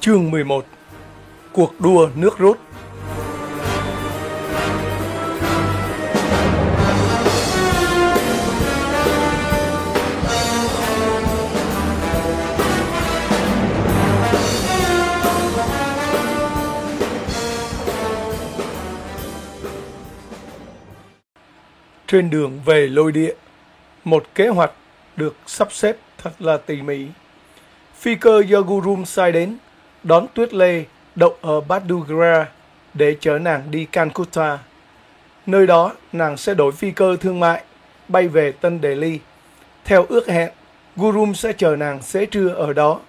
Chương 11 Cuộc đua nước rút Trên đường về lôi địa, một kế hoạch được sắp xếp thật là tỉ mỉ. Phi cơ do Gurum sai đến, đón Tuyết Lê đậu ở Badugra để chở nàng đi Calcutta. Nơi đó, nàng sẽ đổi phi cơ thương mại, bay về Tân Delhi. Theo ước hẹn, Gurum sẽ chờ nàng xế trưa ở đó.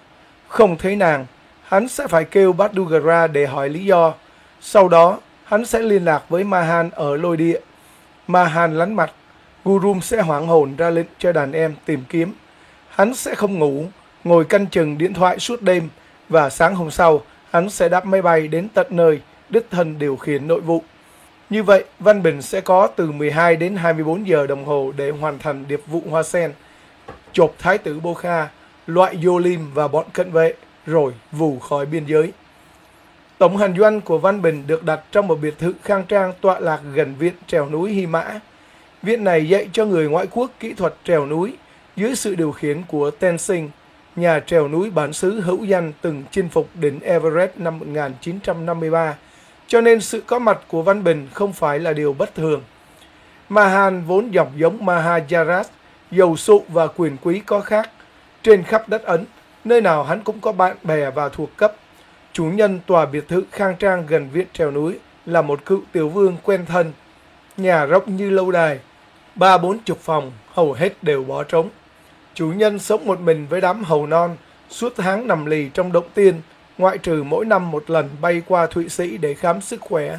Không thấy nàng, hắn sẽ phải kêu Badugra để hỏi lý do. Sau đó, hắn sẽ liên lạc với Mahan ở lôi địa. Mahan lánh mặt, Gurum sẽ hoảng hồn ra lệnh cho đàn em tìm kiếm. Hắn sẽ không ngủ, ngồi canh chừng điện thoại suốt đêm và sáng hôm sau hắn sẽ đáp máy bay đến tận nơi đích thân điều khiển nội vụ. Như vậy, Văn Bình sẽ có từ 12 đến 24 giờ đồng hồ để hoàn thành điệp vụ Hoa Sen, chộp Thái tử Bô Kha, loại Vô Lim và bọn cận vệ, rồi vù khỏi biên giới. Tổng hành doanh của Văn Bình được đặt trong một biệt thự khang trang tọa lạc gần viện trèo núi Hy Mã. Viện này dạy cho người ngoại quốc kỹ thuật trèo núi dưới sự điều khiển của Tenzing, nhà trèo núi bản xứ hữu danh từng chinh phục đỉnh Everest năm 1953, cho nên sự có mặt của Văn Bình không phải là điều bất thường. Mahan vốn dòng giống Mahajarat, giàu sụ và quyền quý có khác. Trên khắp đất Ấn, nơi nào hắn cũng có bạn bè và thuộc cấp. Chủ nhân tòa biệt thự khang trang gần viện trèo núi là một cựu tiểu vương quen thân. Nhà rộng như lâu đài, ba bốn chục phòng, hầu hết đều bỏ trống. Chủ nhân sống một mình với đám hầu non, suốt tháng nằm lì trong động tiên, ngoại trừ mỗi năm một lần bay qua Thụy Sĩ để khám sức khỏe.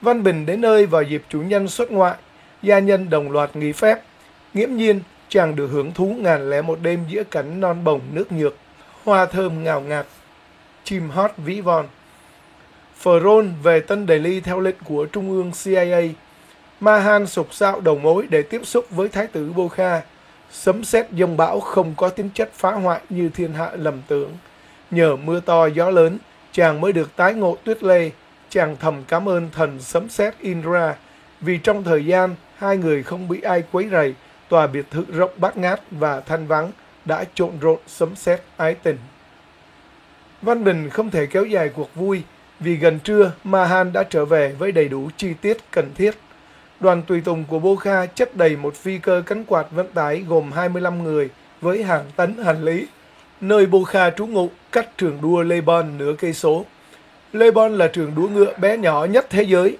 Văn Bình đến nơi vào dịp chủ nhân xuất ngoại, gia nhân đồng loạt nghỉ phép. Nghiễm nhiên, chàng được hưởng thú ngàn lẻ một đêm giữa cảnh non bồng nước nhược, hoa thơm ngào ngạt, chim hót vĩ von. Ferron về Tân Delhi theo lệnh của Trung ương CIA. Mahan sục sạo đầu mối để tiếp xúc với Thái tử Bô Kha, Sấm sét dông bão không có tính chất phá hoại như thiên hạ lầm tưởng. Nhờ mưa to gió lớn, chàng mới được tái ngộ tuyết lê. Chàng thầm cảm ơn thần sấm sét Indra vì trong thời gian hai người không bị ai quấy rầy, tòa biệt thự rộng bát ngát và thanh vắng đã trộn rộn sấm sét ái tình. Văn Bình không thể kéo dài cuộc vui vì gần trưa Mahan đã trở về với đầy đủ chi tiết cần thiết đoàn tùy tùng của Bô Kha chất đầy một phi cơ cánh quạt vận tải gồm 25 người với hàng tấn hành lý. Nơi Bô Kha trú ngụ cách trường đua Le Bon nửa cây số. Le Bon là trường đua ngựa bé nhỏ nhất thế giới.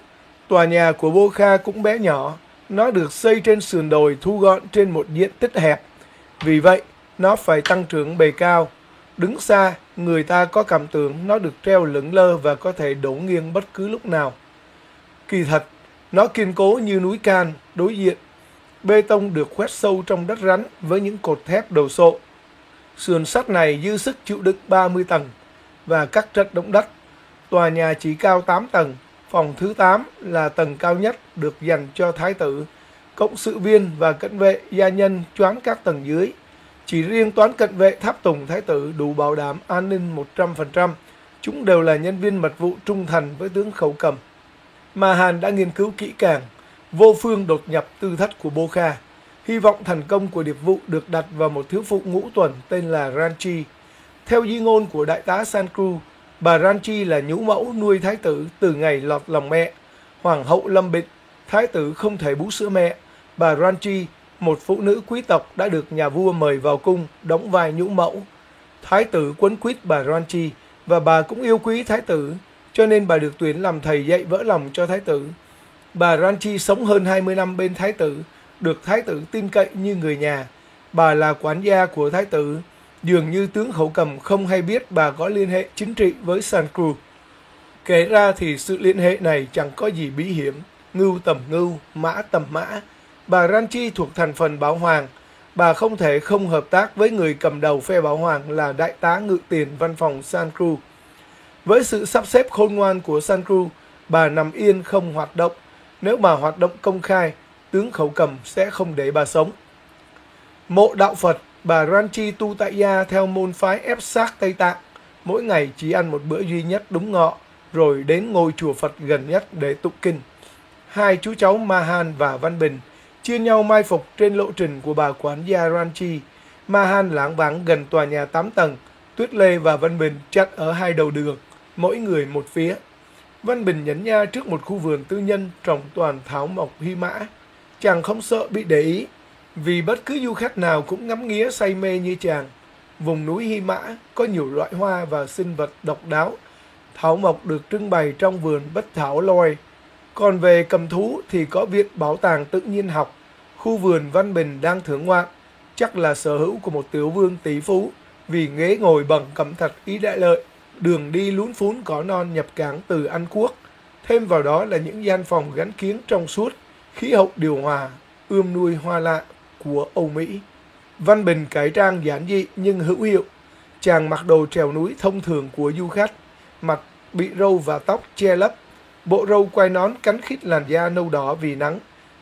Tòa nhà của Bô Kha cũng bé nhỏ. Nó được xây trên sườn đồi thu gọn trên một diện tích hẹp. Vì vậy, nó phải tăng trưởng bề cao. Đứng xa, người ta có cảm tưởng nó được treo lững lơ và có thể đổ nghiêng bất cứ lúc nào. Kỳ thật, nó kiên cố như núi can, đối diện. Bê tông được khoét sâu trong đất rắn với những cột thép đầu sộ. Sườn sắt này dư sức chịu đựng 30 tầng và các trận động đất. Tòa nhà chỉ cao 8 tầng, phòng thứ 8 là tầng cao nhất được dành cho thái tử, cộng sự viên và cận vệ gia nhân choán các tầng dưới. Chỉ riêng toán cận vệ tháp tùng thái tử đủ bảo đảm an ninh 100%. Chúng đều là nhân viên mật vụ trung thành với tướng khẩu cầm mà Hàn đã nghiên cứu kỹ càng, vô phương đột nhập tư thất của Bô Kha. Hy vọng thành công của điệp vụ được đặt vào một thiếu phụ ngũ tuần tên là Ranchi. Theo di ngôn của đại tá Sankru, bà Ranchi là nhũ mẫu nuôi thái tử từ ngày lọt lòng mẹ. Hoàng hậu lâm bệnh, thái tử không thể bú sữa mẹ. Bà Ranchi, một phụ nữ quý tộc đã được nhà vua mời vào cung đóng vai nhũ mẫu. Thái tử quấn quýt bà Ranchi và bà cũng yêu quý thái tử cho nên bà được tuyển làm thầy dạy vỡ lòng cho thái tử. Bà Ranchi sống hơn 20 năm bên thái tử, được thái tử tin cậy như người nhà. Bà là quản gia của thái tử, Dường như tướng khẩu cầm không hay biết bà có liên hệ chính trị với Sankru. Kể ra thì sự liên hệ này chẳng có gì bí hiểm, ngưu tầm ngưu, mã tầm mã. Bà Ranchi thuộc thành phần Bảo Hoàng, bà không thể không hợp tác với người cầm đầu phe Bảo Hoàng là đại tá ngự tiền văn phòng Sankru. Cruz. Với sự sắp xếp khôn ngoan của San Cruz, bà nằm yên không hoạt động. Nếu bà hoạt động công khai, tướng khẩu cầm sẽ không để bà sống. Mộ đạo Phật, bà Ranchi tu tại gia theo môn phái ép sát Tây Tạng, mỗi ngày chỉ ăn một bữa duy nhất đúng ngọ, rồi đến ngôi chùa Phật gần nhất để tụng kinh. Hai chú cháu Mahan và Văn Bình chia nhau mai phục trên lộ trình của bà quản gia Ranchi. Mahan lãng vắng gần tòa nhà 8 tầng, Tuyết Lê và Văn Bình chặt ở hai đầu đường, mỗi người một phía. Văn Bình nhấn nha trước một khu vườn tư nhân trồng toàn thảo mộc hy mã. Chàng không sợ bị để ý, vì bất cứ du khách nào cũng ngắm nghía say mê như chàng. Vùng núi Hy Mã có nhiều loại hoa và sinh vật độc đáo. Thảo mộc được trưng bày trong vườn Bất Thảo lôi. Còn về cầm thú thì có Viện Bảo tàng Tự nhiên học. Khu vườn Văn Bình đang thưởng ngoạn, chắc là sở hữu của một tiểu vương tỷ phú vì ghế ngồi bằng cẩm thạch ý đại lợi. Đường đi lún phún có non nhập cảng từ Anh Quốc. Thêm vào đó là những gian phòng gắn kiếng trong suốt, khí hậu điều hòa, ươm nuôi hoa lạ của Âu Mỹ. Văn Bình cải trang giản dị nhưng hữu hiệu. Chàng mặc đồ trèo núi thông thường của du khách, mặt bị râu và tóc che lấp. Bộ râu quai nón cắn khít làn da nâu đỏ vì nắng.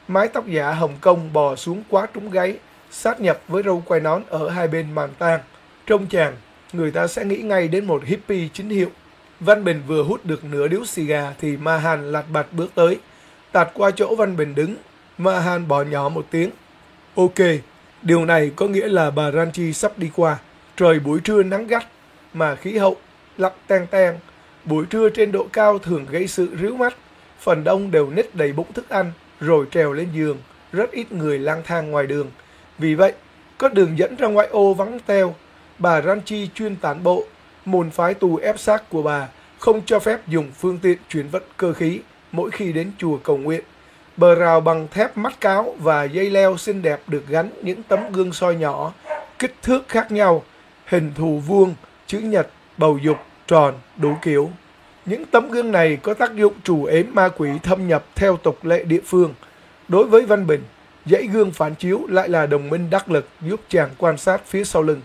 Mái tóc giả Hồng Kông bò xuống quá trúng gáy, sát nhập với râu quai nón ở hai bên màn tang. Trông chàng, người ta sẽ nghĩ ngay đến một hippie chính hiệu. Văn Bình vừa hút được nửa điếu xì gà thì Mahan lạt bạt bước tới. Tạt qua chỗ Văn Bình đứng, Mahan bỏ nhỏ một tiếng. Ok, điều này có nghĩa là bà Ranchi sắp đi qua. Trời buổi trưa nắng gắt, mà khí hậu lặng tang tang. Buổi trưa trên độ cao thường gây sự ríu mắt. Phần đông đều nít đầy bụng thức ăn, rồi trèo lên giường. Rất ít người lang thang ngoài đường. Vì vậy, có đường dẫn ra ngoại ô vắng teo. Bà Ranchi chuyên tán bộ. Môn phái tù ép xác của bà không cho phép dùng phương tiện chuyển vận cơ khí mỗi khi đến chùa cầu nguyện. Bờ rào bằng thép mắt cáo và dây leo xinh đẹp được gắn những tấm gương soi nhỏ, kích thước khác nhau, hình thù vuông, chữ nhật, bầu dục, tròn, đủ kiểu. Những tấm gương này có tác dụng trù ếm ma quỷ thâm nhập theo tục lệ địa phương. Đối với Văn Bình, dãy gương phản chiếu lại là đồng minh đắc lực giúp chàng quan sát phía sau lưng.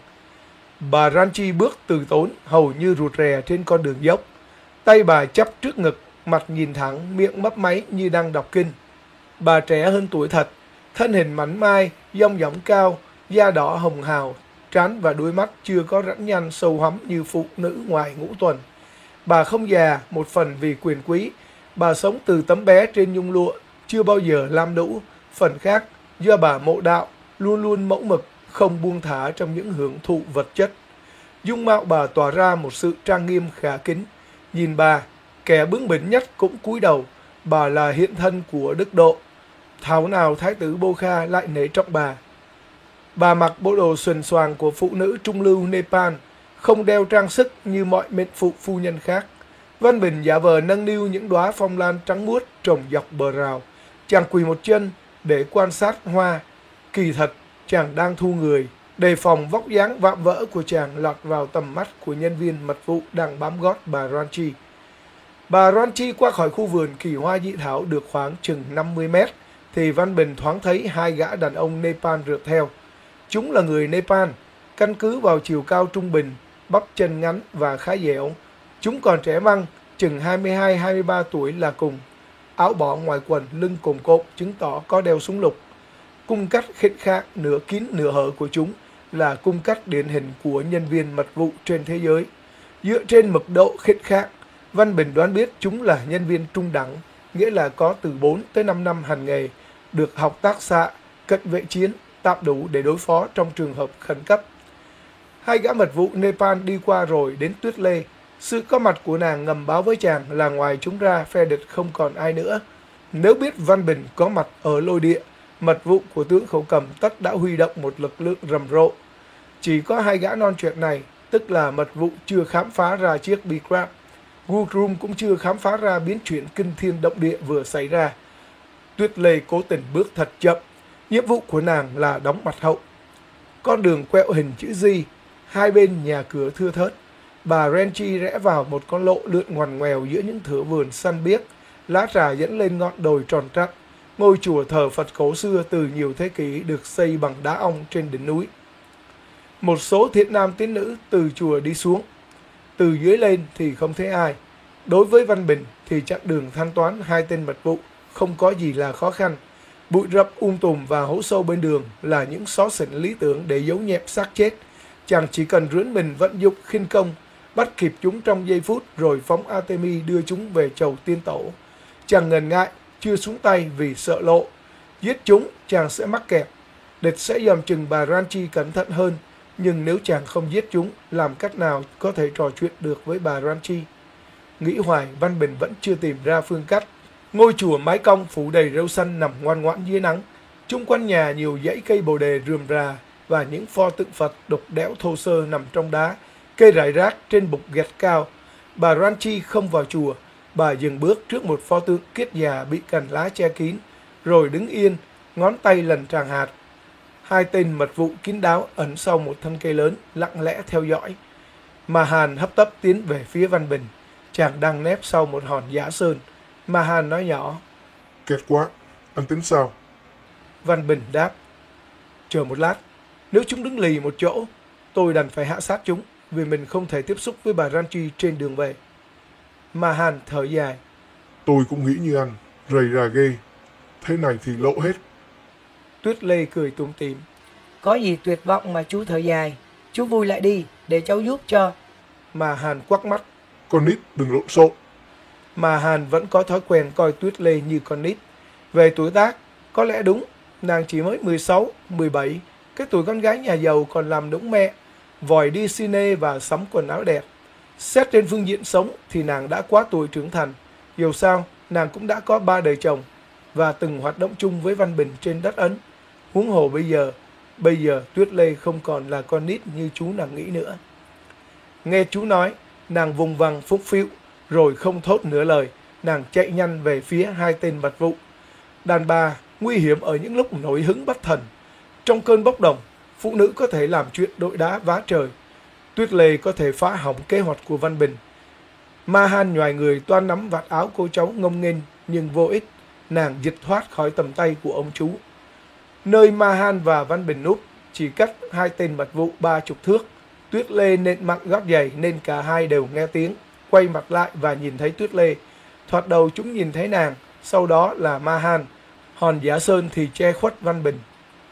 Bà Ranchi bước từ tốn, hầu như rụt rè trên con đường dốc. Tay bà chắp trước ngực, mặt nhìn thẳng, miệng mấp máy như đang đọc kinh. Bà trẻ hơn tuổi thật, thân hình mảnh mai, dông dỏng cao, da đỏ hồng hào, trán và đuôi mắt chưa có rãnh nhăn sâu hắm như phụ nữ ngoài ngũ tuần. Bà không già, một phần vì quyền quý. Bà sống từ tấm bé trên nhung lụa, chưa bao giờ lam đũ. Phần khác, do bà mộ đạo, luôn luôn mẫu mực, không buông thả trong những hưởng thụ vật chất. Dung mạo bà tỏa ra một sự trang nghiêm khả kính. Nhìn bà, kẻ bướng bỉnh nhất cũng cúi đầu. Bà là hiện thân của đức độ. Thảo nào thái tử Bô Kha lại nể trọng bà. Bà mặc bộ đồ xuền xoàng của phụ nữ trung lưu Nepal, không đeo trang sức như mọi mệnh phụ phu nhân khác. Văn Bình giả vờ nâng niu những đóa phong lan trắng muốt trồng dọc bờ rào. Chàng quỳ một chân để quan sát hoa. Kỳ thật, chàng đang thu người, đề phòng vóc dáng vạm vỡ của chàng lọt vào tầm mắt của nhân viên mật vụ đang bám gót bà Ranchi. Bà Ranchi qua khỏi khu vườn kỳ hoa dị thảo được khoảng chừng 50 mét, thì Văn Bình thoáng thấy hai gã đàn ông Nepal rượt theo. Chúng là người Nepal, căn cứ vào chiều cao trung bình, bắp chân ngắn và khá dẻo. Chúng còn trẻ măng, chừng 22-23 tuổi là cùng. Áo bỏ ngoài quần, lưng cồn cột chứng tỏ có đeo súng lục. Cung cách khích khác nửa kín nửa hở của chúng là cung cách điển hình của nhân viên mật vụ trên thế giới. Dựa trên mực độ khích khác, Văn Bình đoán biết chúng là nhân viên trung đẳng, nghĩa là có từ 4 tới 5 năm hành nghề, được học tác xạ, cận vệ chiến, tạm đủ để đối phó trong trường hợp khẩn cấp. Hai gã mật vụ Nepal đi qua rồi đến Tuyết Lê. Sự có mặt của nàng ngầm báo với chàng là ngoài chúng ra phe địch không còn ai nữa. Nếu biết Văn Bình có mặt ở lôi địa, mật vụ của tướng khẩu cầm tất đã huy động một lực lượng rầm rộ. Chỉ có hai gã non chuyện này, tức là mật vụ chưa khám phá ra chiếc B-Crab. Woodroom cũng chưa khám phá ra biến chuyển kinh thiên động địa vừa xảy ra. Tuyết Lê cố tình bước thật chậm. Nhiệm vụ của nàng là đóng mặt hậu. Con đường quẹo hình chữ Z, hai bên nhà cửa thưa thớt. Bà Renchi rẽ vào một con lộ lượn ngoằn ngoèo giữa những thửa vườn săn biếc, lá trà dẫn lên ngọn đồi tròn trắc. Ngôi chùa thờ Phật cổ xưa từ nhiều thế kỷ được xây bằng đá ong trên đỉnh núi. Một số thiện nam tín nữ từ chùa đi xuống. Từ dưới lên thì không thấy ai. Đối với Văn Bình thì chặng đường thanh toán hai tên mật vụ không có gì là khó khăn. Bụi rậm um tùm và hố sâu bên đường là những xó xỉnh lý tưởng để giấu nhẹm xác chết. Chàng chỉ cần rướn mình vận dụng khinh công, bắt kịp chúng trong giây phút rồi phóng Artemi đưa chúng về chầu tiên tổ. Chàng ngần ngại, chưa xuống tay vì sợ lộ. Giết chúng, chàng sẽ mắc kẹt. Địch sẽ dòm chừng bà Ranchi cẩn thận hơn, nhưng nếu chàng không giết chúng, làm cách nào có thể trò chuyện được với bà Ranchi? Nghĩ hoài, Văn Bình vẫn chưa tìm ra phương cách. Ngôi chùa mái cong phủ đầy rêu xanh nằm ngoan ngoãn dưới nắng. Chung quanh nhà nhiều dãy cây bồ đề rườm rà và những pho tượng Phật đục đẽo thô sơ nằm trong đá, cây rải rác trên bục gạch cao. Bà Ranchi không vào chùa, bà dừng bước trước một pho tượng kiết già bị cành lá che kín, rồi đứng yên, ngón tay lần tràng hạt. Hai tên mật vụ kín đáo ẩn sau một thân cây lớn, lặng lẽ theo dõi. Mà Hàn hấp tấp tiến về phía Văn Bình. Chàng đang nép sau một hòn giả sơn. Mà Hàn nói nhỏ. Kẹt quá, anh tính sao? Văn Bình đáp. Chờ một lát, nếu chúng đứng lì một chỗ, tôi đành phải hạ sát chúng vì mình không thể tiếp xúc với bà Ranchi trên đường về. Mà Hàn thở dài. Tôi cũng nghĩ như anh, rầy rà ghê. Thế này thì lộ hết. Tuyết Lê cười tủm tỉm. Có gì tuyệt vọng mà chú thở dài. Chú vui lại đi, để cháu giúp cho. Mà Hàn quắc mắt. Con nít đừng lộn xộn. Mà Hàn vẫn có thói quen coi Tuyết Lê như con nít. Về tuổi tác, có lẽ đúng, nàng chỉ mới 16, 17. Cái tuổi con gái nhà giàu còn làm đúng mẹ, vòi đi cine và sắm quần áo đẹp. Xét trên phương diện sống thì nàng đã quá tuổi trưởng thành. Dù sao, nàng cũng đã có ba đời chồng và từng hoạt động chung với Văn Bình trên đất Ấn. Huống hồ bây giờ, bây giờ Tuyết Lê không còn là con nít như chú nàng nghĩ nữa. Nghe chú nói, nàng vùng vằng phúc phiu, rồi không thốt nửa lời, nàng chạy nhanh về phía hai tên mật vụ. Đàn bà nguy hiểm ở những lúc nổi hứng bất thần. Trong cơn bốc đồng, phụ nữ có thể làm chuyện đội đá vá trời. Tuyết Lê có thể phá hỏng kế hoạch của Văn Bình. Ma Han nhòi người toan nắm vạt áo cô cháu ngông nghênh nhưng vô ích, nàng dịch thoát khỏi tầm tay của ông chú. Nơi Ma Han và Văn Bình núp chỉ cách hai tên mật vụ ba chục thước. Tuyết Lê nên mặc gót giày nên cả hai đều nghe tiếng, quay mặt lại và nhìn thấy Tuyết Lê. Thoạt đầu chúng nhìn thấy nàng, sau đó là Ma Han. Hòn Giả Sơn thì che khuất Văn Bình.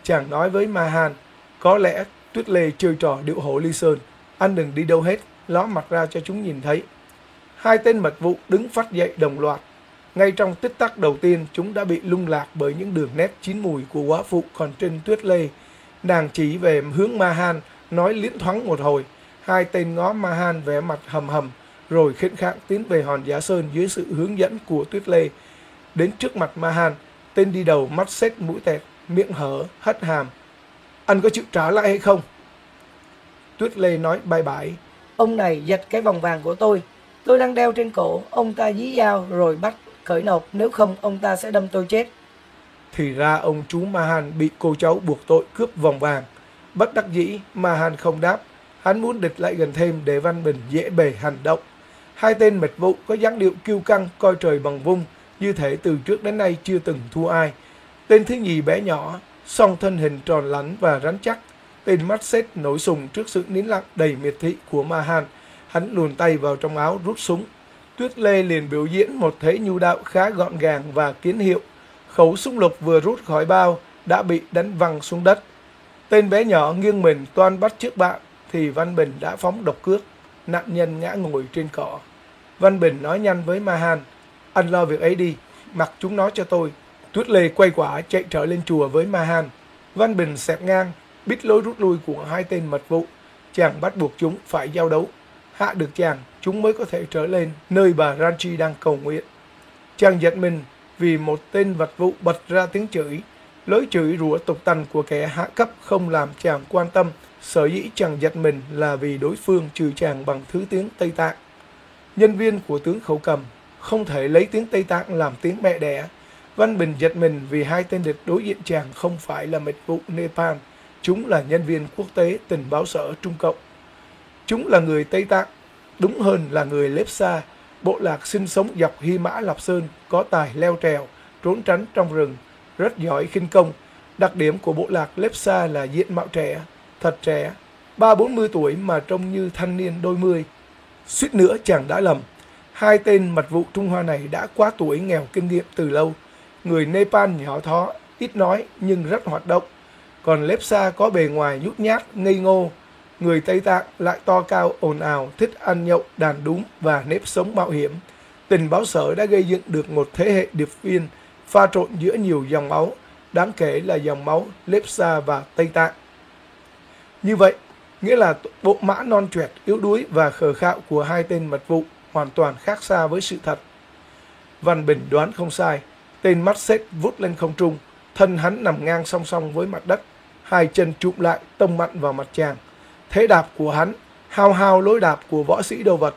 Chàng nói với Ma Han, có lẽ Tuyết Lê chơi trò điệu hổ ly sơn. Anh đừng đi đâu hết, ló mặt ra cho chúng nhìn thấy. Hai tên mật vụ đứng phát dậy đồng loạt. Ngay trong tích tắc đầu tiên, chúng đã bị lung lạc bởi những đường nét chín mùi của quá phụ còn trên tuyết lê. Nàng chỉ về hướng Mahan, nói liễn thoáng một hồi. Hai tên ngó Mahan vẻ mặt hầm hầm, rồi khinh khạng tiến về hòn giả sơn dưới sự hướng dẫn của tuyết lê. Đến trước mặt Mahan, tên đi đầu mắt xét mũi tẹt, miệng hở, hất hàm. Anh có chịu trả lại hay không? Tuyết lê nói bay bãi. Ông này giật cái vòng vàng của tôi. Tôi đang đeo trên cổ, ông ta dí dao rồi bắt khởi nộp, nếu không ông ta sẽ đâm tôi chết. Thì ra ông chú Mahan bị cô cháu buộc tội cướp vòng vàng. Bất đắc dĩ, Mahan không đáp. Hắn muốn địch lại gần thêm để Văn Bình dễ bề hành động. Hai tên mệt vụ có dáng điệu kiêu căng, coi trời bằng vung, như thể từ trước đến nay chưa từng thua ai. Tên thứ nhì bé nhỏ, song thân hình tròn lắn và rắn chắc. Tên mắt xếp nổi sùng trước sự nín lặng đầy miệt thị của Mahan. Hắn luồn tay vào trong áo rút súng. Tuyết Lê liền biểu diễn một thế nhu đạo khá gọn gàng và kiến hiệu. Khẩu súng lục vừa rút khỏi bao đã bị đánh văng xuống đất. Tên bé nhỏ nghiêng mình toan bắt trước bạn thì Văn Bình đã phóng độc cước. Nạn nhân ngã ngồi trên cỏ. Văn Bình nói nhanh với Mahan. Anh lo việc ấy đi, mặc chúng nó cho tôi. Tuyết Lê quay quả chạy trở lên chùa với Mahan. Văn Bình xẹp ngang, biết lối rút lui của hai tên mật vụ. Chàng bắt buộc chúng phải giao đấu. Hạ được chàng, chúng mới có thể trở lên nơi bà Ranchi đang cầu nguyện. Chàng giật mình vì một tên vật vụ bật ra tiếng chửi. Lối chửi rủa tục tằn của kẻ hạ cấp không làm chàng quan tâm. Sở dĩ chàng giật mình là vì đối phương trừ chàng bằng thứ tiếng Tây Tạng. Nhân viên của tướng khẩu cầm không thể lấy tiếng Tây Tạng làm tiếng mẹ đẻ. Văn Bình giật mình vì hai tên địch đối diện chàng không phải là mật vụ Nepal. Chúng là nhân viên quốc tế tình báo sở Trung Cộng. Chúng là người Tây Tạng, đúng hơn là người Lepsa, bộ lạc sinh sống dọc Hy Mã Lạp Sơn, có tài leo trèo, trốn tránh trong rừng, rất giỏi khinh công. Đặc điểm của bộ lạc Lepsa là diện mạo trẻ, thật trẻ, ba bốn mươi tuổi mà trông như thanh niên đôi mươi. Suýt nữa chàng đã lầm. Hai tên mật vụ Trung Hoa này đã quá tuổi nghèo kinh nghiệm từ lâu. Người Nepal nhỏ thó, ít nói nhưng rất hoạt động. Còn Lepsa có bề ngoài nhút nhát, ngây ngô. Người Tây Tạng lại to cao, ồn ào, thích ăn nhậu, đàn đúng và nếp sống mạo hiểm. Tình báo sở đã gây dựng được một thế hệ điệp viên pha trộn giữa nhiều dòng máu, đáng kể là dòng máu Lepsa và Tây Tạng. Như vậy, nghĩa là bộ mã non trẻ yếu đuối và khờ khạo của hai tên mật vụ hoàn toàn khác xa với sự thật. Văn Bình đoán không sai, tên mắt xếp vút lên không trung, thân hắn nằm ngang song song với mặt đất, hai chân trụm lại tông mặn vào mặt chàng. Thế đạp của hắn, hao hao lối đạp của võ sĩ đồ vật,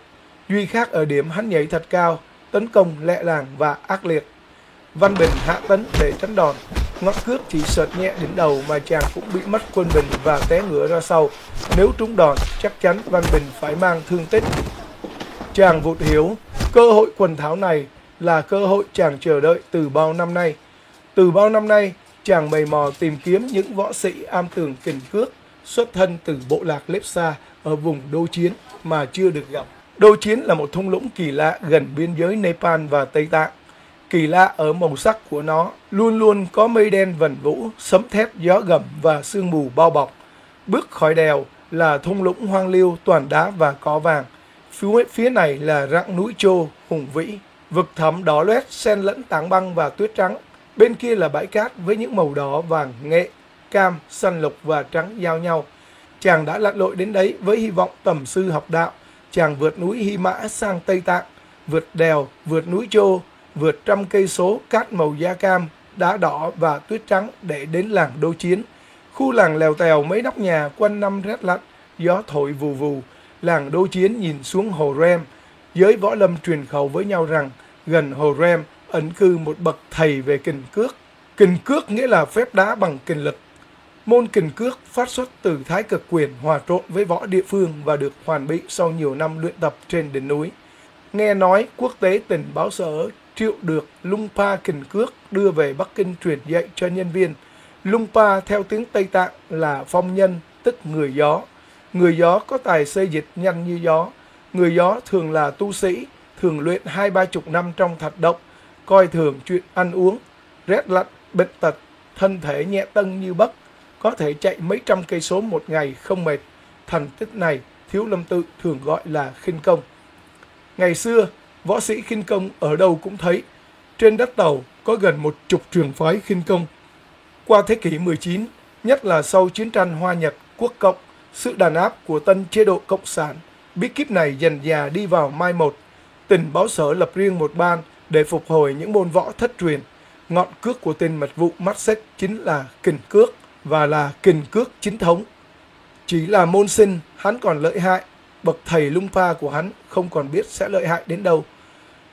duy khác ở điểm hắn nhảy thật cao, tấn công lẹ làng và ác liệt. Văn Bình hạ tấn để tránh đòn, ngót cước chỉ sợt nhẹ đến đầu mà chàng cũng bị mất quân bình và té ngửa ra sau. Nếu trúng đòn, chắc chắn Văn Bình phải mang thương tích. Chàng vụt hiểu, cơ hội quần tháo này là cơ hội chàng chờ đợi từ bao năm nay. Từ bao năm nay, chàng mầy mò tìm kiếm những võ sĩ am tường kình cước xuất thân từ bộ lạc Lepsa ở vùng Đô Chiến mà chưa được gặp. Đô Chiến là một thung lũng kỳ lạ gần biên giới Nepal và Tây Tạng. Kỳ lạ ở màu sắc của nó, luôn luôn có mây đen vần vũ, sấm thép gió gầm và sương mù bao bọc. Bước khỏi đèo là thung lũng hoang liêu toàn đá và có vàng. Phía, phía này là rặng núi trô, hùng vĩ, vực thẳm đỏ loét xen lẫn tảng băng và tuyết trắng. Bên kia là bãi cát với những màu đỏ, vàng, nghệ, cam, xanh lục và trắng giao nhau. Chàng đã lặn lội đến đấy với hy vọng tầm sư học đạo. Chàng vượt núi Hy Mã sang Tây Tạng, vượt đèo, vượt núi Chô, vượt trăm cây số cát màu da cam, đá đỏ và tuyết trắng để đến làng Đô Chiến. Khu làng lèo tèo mấy nóc nhà quanh năm rét lạnh, gió thổi vù vù. Làng Đô Chiến nhìn xuống hồ Rem. Giới võ lâm truyền khẩu với nhau rằng gần hồ Rem ẩn cư một bậc thầy về kình cước. Kình cước nghĩa là phép đá bằng kình lực. Môn kình cước phát xuất từ thái cực quyền hòa trộn với võ địa phương và được hoàn bị sau nhiều năm luyện tập trên đỉnh núi. Nghe nói quốc tế tình báo sở triệu được lung pa kình cước đưa về Bắc Kinh truyền dạy cho nhân viên. Lung pa theo tiếng Tây Tạng là phong nhân, tức người gió. Người gió có tài xây dịch nhanh như gió. Người gió thường là tu sĩ, thường luyện hai ba chục năm trong thạch động, coi thường chuyện ăn uống, rét lạnh, bệnh tật, thân thể nhẹ tân như bất, có thể chạy mấy trăm cây số một ngày không mệt. Thành tích này Thiếu Lâm Tự thường gọi là khinh công. Ngày xưa, võ sĩ khinh công ở đâu cũng thấy. Trên đất tàu có gần một chục trường phái khinh công. Qua thế kỷ 19, nhất là sau chiến tranh Hoa Nhật, Quốc Cộng, sự đàn áp của tân chế độ Cộng sản, bí kíp này dần dà đi vào mai một. Tình báo sở lập riêng một ban để phục hồi những môn võ thất truyền. Ngọn cước của tên mật vụ mắt sách chính là kình cước và là kình cước chính thống. Chỉ là môn sinh, hắn còn lợi hại, bậc thầy lung pha của hắn không còn biết sẽ lợi hại đến đâu.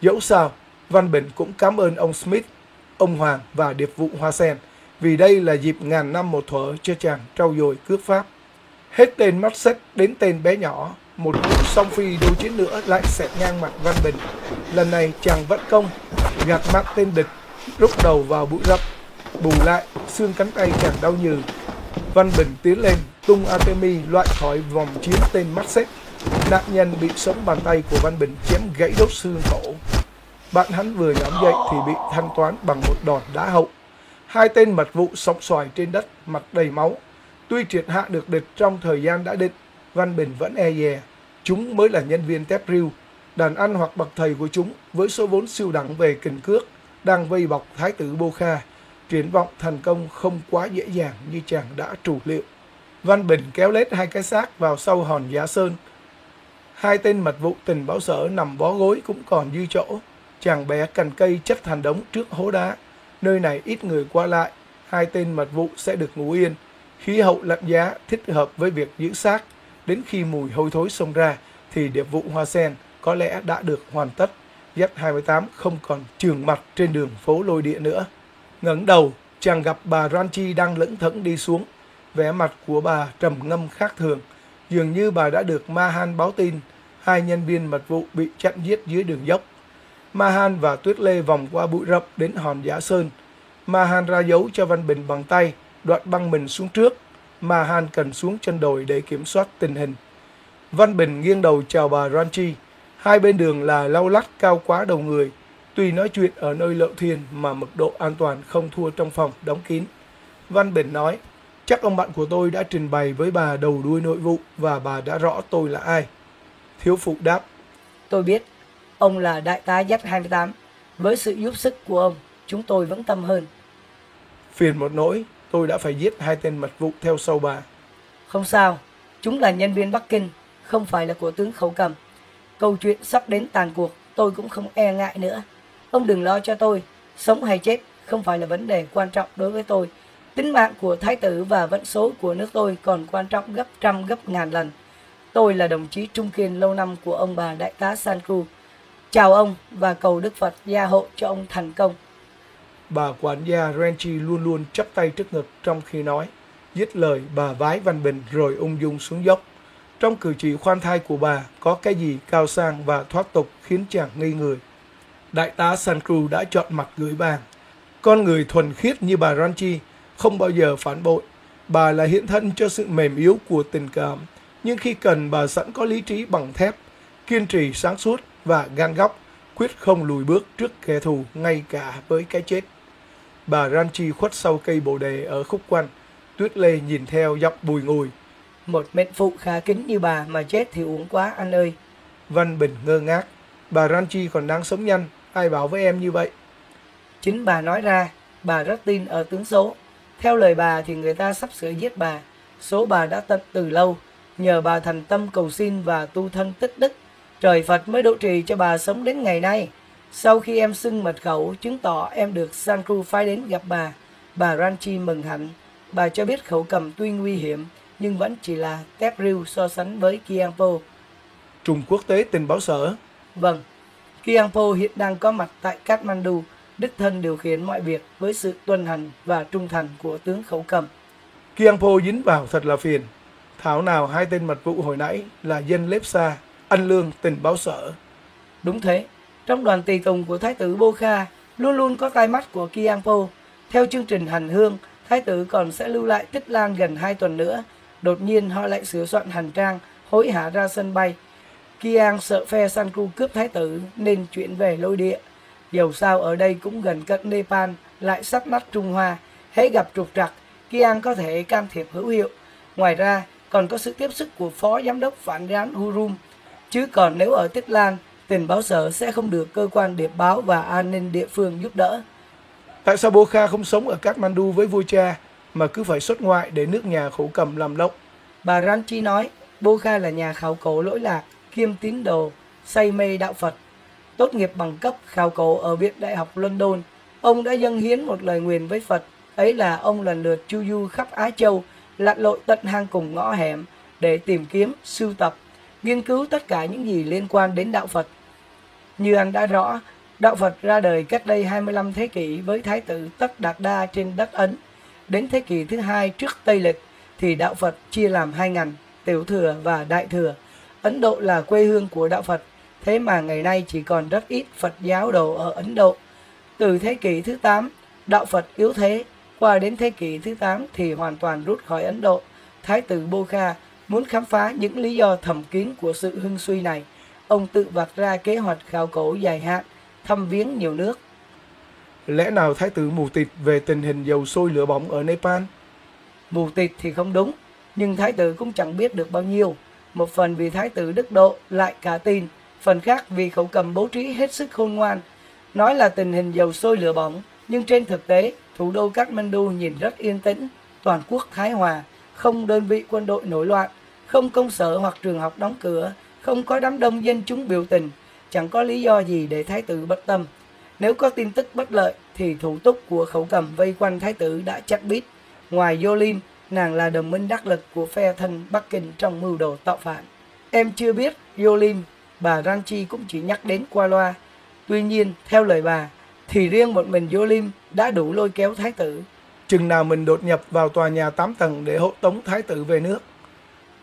Dẫu sao, Văn Bình cũng cảm ơn ông Smith, ông Hoàng và điệp vụ Hoa Sen vì đây là dịp ngàn năm một thuở cho chàng trau dồi cước pháp. Hết tên mắt sách đến tên bé nhỏ, một cú song phi đôi chiến nữa lại xẹt ngang mặt Văn Bình. Lần này chàng vẫn công, gạt mặt tên địch, rút đầu vào bụi rậm. Bù lại, xương cánh tay chàng đau nhừ. Văn Bình tiến lên, tung Artemi loại khỏi vòng chiến tên mắt xích Nạn nhân bị sống bàn tay của Văn Bình chém gãy đốt xương cổ. Bạn hắn vừa nhóm dậy thì bị thanh toán bằng một đòn đá hậu. Hai tên mật vụ sóng xoài trên đất, mặt đầy máu. Tuy triệt hạ được địch trong thời gian đã định, Văn Bình vẫn e dè. Chúng mới là nhân viên tép riêu, đàn ăn hoặc bậc thầy của chúng với số vốn siêu đẳng về kình cước, đang vây bọc Thái tử Bô Kha. Triển vọng thành công không quá dễ dàng như chàng đã trù liệu. Văn Bình kéo lết hai cái xác vào sau hòn giá sơn. Hai tên mật vụ tình báo sở nằm bó gối cũng còn dư chỗ. Chàng bé cành cây chất thành đống trước hố đá. Nơi này ít người qua lại. Hai tên mật vụ sẽ được ngủ yên. Khí hậu lạnh giá thích hợp với việc giữ xác. Đến khi mùi hôi thối xông ra thì điệp vụ hoa sen có lẽ đã được hoàn tất. Z28 không còn trường mặt trên đường phố lôi địa nữa. ngẩng đầu, chàng gặp bà Ranchi đang lững thững đi xuống. Vẻ mặt của bà trầm ngâm khác thường. Dường như bà đã được Mahan báo tin hai nhân viên mật vụ bị chặn giết dưới đường dốc. Mahan và Tuyết Lê vòng qua bụi rậm đến hòn Giả Sơn. Mahan ra dấu cho Văn Bình bằng tay, đoạn băng mình xuống trước. Mahan cần xuống chân đồi để kiểm soát tình hình. Văn Bình nghiêng đầu chào bà Ranchi. Hai bên đường là lau lắt cao quá đầu người. Tuy nói chuyện ở nơi lậu thiên mà mật độ an toàn không thua trong phòng đóng kín. Văn Bình nói, chắc ông bạn của tôi đã trình bày với bà đầu đuôi nội vụ và bà đã rõ tôi là ai. Thiếu phụ đáp, Tôi biết, ông là đại tá Z28. Với sự giúp sức của ông, chúng tôi vững tâm hơn. phiền một nỗi, tôi đã phải giết hai tên mật vụ theo sau bà. Không sao, chúng là nhân viên Bắc Kinh, không phải là của tướng Khẩu Cầm. Câu chuyện sắp đến tàn cuộc, tôi cũng không e ngại nữa. Ông đừng lo cho tôi, sống hay chết không phải là vấn đề quan trọng đối với tôi. Tính mạng của thái tử và vận số của nước tôi còn quan trọng gấp trăm gấp ngàn lần. Tôi là đồng chí trung kiên lâu năm của ông bà đại tá Sanku. Chào ông và cầu Đức Phật gia hộ cho ông thành công. Bà quản gia Renchi luôn luôn chắp tay trước ngực trong khi nói. Dứt lời, bà vái Văn Bình rồi ung dung xuống dốc. Trong cử chỉ khoan thai của bà có cái gì cao sang và thoát tục khiến chàng ngây người. Đại tá Sankru đã chọn mặt gửi vàng Con người thuần khiết như bà Ranchi không bao giờ phản bội. Bà là hiện thân cho sự mềm yếu của tình cảm. Nhưng khi cần bà sẵn có lý trí bằng thép, kiên trì sáng suốt và gan góc, quyết không lùi bước trước kẻ thù ngay cả với cái chết. Bà Ranchi khuất sau cây bồ đề ở khúc quanh. Tuyết Lê nhìn theo dọc bùi ngùi. Một mệnh phụ khá kính như bà mà chết thì uổng quá anh ơi. Văn Bình ngơ ngác. Bà Ranchi còn đang sống nhanh. Ai bảo với em như vậy? Chính bà nói ra, bà rất tin ở tướng số. Theo lời bà thì người ta sắp sửa giết bà. Số bà đã tận từ lâu, nhờ bà thành tâm cầu xin và tu thân tích đức. Trời Phật mới độ trì cho bà sống đến ngày nay. Sau khi em xưng mật khẩu, chứng tỏ em được Sankru phái đến gặp bà. Bà Ranchi mừng hạnh. Bà cho biết khẩu cầm tuy nguy hiểm, nhưng vẫn chỉ là tép riêu so sánh với Kiangpo. Trùng quốc tế tình báo sở. Vâng, Kiangpo hiện đang có mặt tại Kathmandu, đích thân điều khiển mọi việc với sự tuân hành và trung thành của tướng khẩu cầm. Kiangpo dính vào thật là phiền. Thảo nào hai tên mật vụ hồi nãy là dân Lếp Sa, anh Lương tình báo sở. Đúng thế, trong đoàn tùy tùng của Thái tử Bô Kha luôn luôn có tai mắt của Kiangpo. Theo chương trình hành hương, Thái tử còn sẽ lưu lại Tích Lan gần 2 tuần nữa. Đột nhiên họ lại sửa soạn hành trang, hối hả ra sân bay. Kiang sợ phe Sanku cướp Thái tử nên chuyển về lôi địa. Dầu sao ở đây cũng gần cận Nepal, lại sát mắt Trung Hoa. Hễ gặp trục trặc, Kiang có thể can thiệp hữu hiệu. Ngoài ra, còn có sự tiếp sức của Phó Giám đốc Phản gián Hurum. Chứ còn nếu ở Tích Lan, tình báo sở sẽ không được cơ quan điệp báo và an ninh địa phương giúp đỡ. Tại sao Bô Kha không sống ở Kathmandu với vua cha mà cứ phải xuất ngoại để nước nhà khổ cầm làm lộng? Bà Ranchi nói, Bô Kha là nhà khảo cổ lỗi lạc, kiêm tín đồ, say mê đạo Phật. Tốt nghiệp bằng cấp khảo cổ ở Viện Đại học London, ông đã dâng hiến một lời nguyền với Phật. Ấy là ông lần lượt chu du khắp Á Châu, lặn lội tận hang cùng ngõ hẻm để tìm kiếm, sưu tập, nghiên cứu tất cả những gì liên quan đến đạo Phật. Như anh đã rõ, đạo Phật ra đời cách đây 25 thế kỷ với Thái tử Tất Đạt Đa trên đất Ấn. Đến thế kỷ thứ hai trước Tây Lịch thì đạo Phật chia làm hai ngành, tiểu thừa và đại thừa. Ấn Độ là quê hương của đạo Phật, thế mà ngày nay chỉ còn rất ít Phật giáo đồ ở Ấn Độ. Từ thế kỷ thứ 8, đạo Phật yếu thế, qua đến thế kỷ thứ 8 thì hoàn toàn rút khỏi Ấn Độ. Thái tử Bô Kha muốn khám phá những lý do thầm kín của sự hưng suy này. Ông tự vạch ra kế hoạch khảo cổ dài hạn, thăm viếng nhiều nước. Lẽ nào thái tử mù tịt về tình hình dầu sôi lửa bỏng ở Nepal? Mù tịt thì không đúng, nhưng thái tử cũng chẳng biết được bao nhiêu. Một phần vì thái tử đức độ lại cả tin, phần khác vì khẩu cầm bố trí hết sức khôn ngoan. Nói là tình hình dầu sôi lửa bỏng, nhưng trên thực tế, thủ đô Kathmandu nhìn rất yên tĩnh, toàn quốc thái hòa, không đơn vị quân đội nổi loạn, không công sở hoặc trường học đóng cửa, không có đám đông dân chúng biểu tình, chẳng có lý do gì để thái tử bất tâm. Nếu có tin tức bất lợi thì thủ túc của khẩu cầm vây quanh thái tử đã chắc biết. Ngoài Yolin, nàng là đồng minh đắc lực của phe thân Bắc Kinh trong mưu đồ tạo phản. Em chưa biết Yolin, bà Ranchi cũng chỉ nhắc đến qua loa. Tuy nhiên, theo lời bà, thì riêng một mình Yolin đã đủ lôi kéo thái tử. Chừng nào mình đột nhập vào tòa nhà 8 tầng để hộ tống thái tử về nước?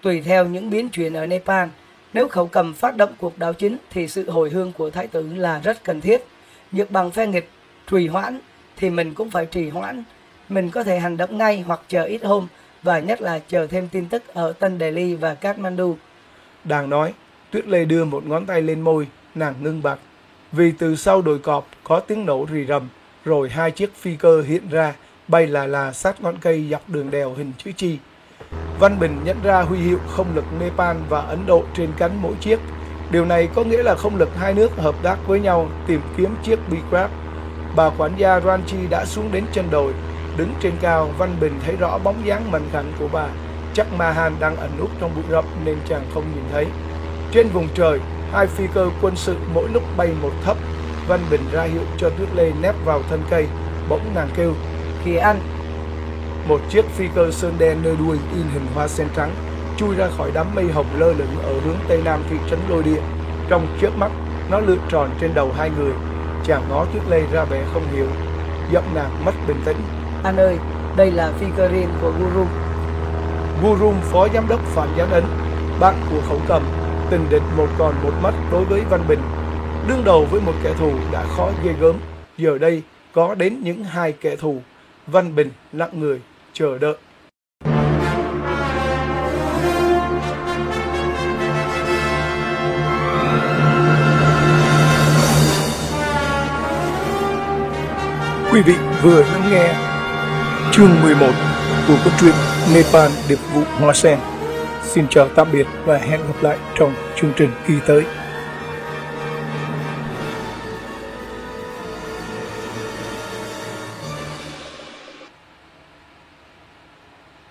Tùy theo những biến chuyển ở Nepal, nếu khẩu cầm phát động cuộc đảo chính thì sự hồi hương của thái tử là rất cần thiết. Nhược bằng phe nghịch trì hoãn thì mình cũng phải trì hoãn. Mình có thể hành động ngay hoặc chờ ít hôm và nhất là chờ thêm tin tức ở Tân Delhi và Kathmandu. Đang nói, Tuyết Lê đưa một ngón tay lên môi, nàng ngưng bặt. Vì từ sau đồi cọp có tiếng nổ rì rầm, rồi hai chiếc phi cơ hiện ra, bay là là sát ngọn cây dọc đường đèo hình chữ chi. Văn Bình nhận ra huy hiệu không lực Nepal và Ấn Độ trên cánh mỗi chiếc. Điều này có nghĩa là không lực hai nước hợp tác với nhau tìm kiếm chiếc B-Crab. Bà quản gia Ranchi đã xuống đến chân đồi. Đứng trên cao, Văn Bình thấy rõ bóng dáng mảnh khảnh của bà. Chắc Mahan đang ẩn núp trong bụi rậm nên chàng không nhìn thấy. Trên vùng trời, hai phi cơ quân sự mỗi lúc bay một thấp. Văn Bình ra hiệu cho Tuyết Lê nép vào thân cây. Bỗng nàng kêu, Kỳ anh, một chiếc phi cơ sơn đen nơi đuôi in hình hoa sen trắng chui ra khỏi đám mây hồng lơ lửng ở hướng tây nam thị trấn lôi địa. Trong chớp mắt nó lượn tròn trên đầu hai người. Chàng ngó tuyết lê ra vẻ không hiểu. Giọng nàng mất bình tĩnh. Anh ơi, đây là phi cơ riêng của Guru. Gurum phó giám đốc Phạm Gián Ấn bạn của khẩu cầm tình địch một còn một mất đối với Văn Bình. Đương đầu với một kẻ thù đã khó ghê gớm. Giờ đây có đến những hai kẻ thù. Văn Bình lặng người chờ đợi Quý vị vừa lắng nghe chương 11 của câu chuyện Nepal Điệp vụ Hoa Sen. Xin chào tạm biệt và hẹn gặp lại trong chương trình kỳ tới.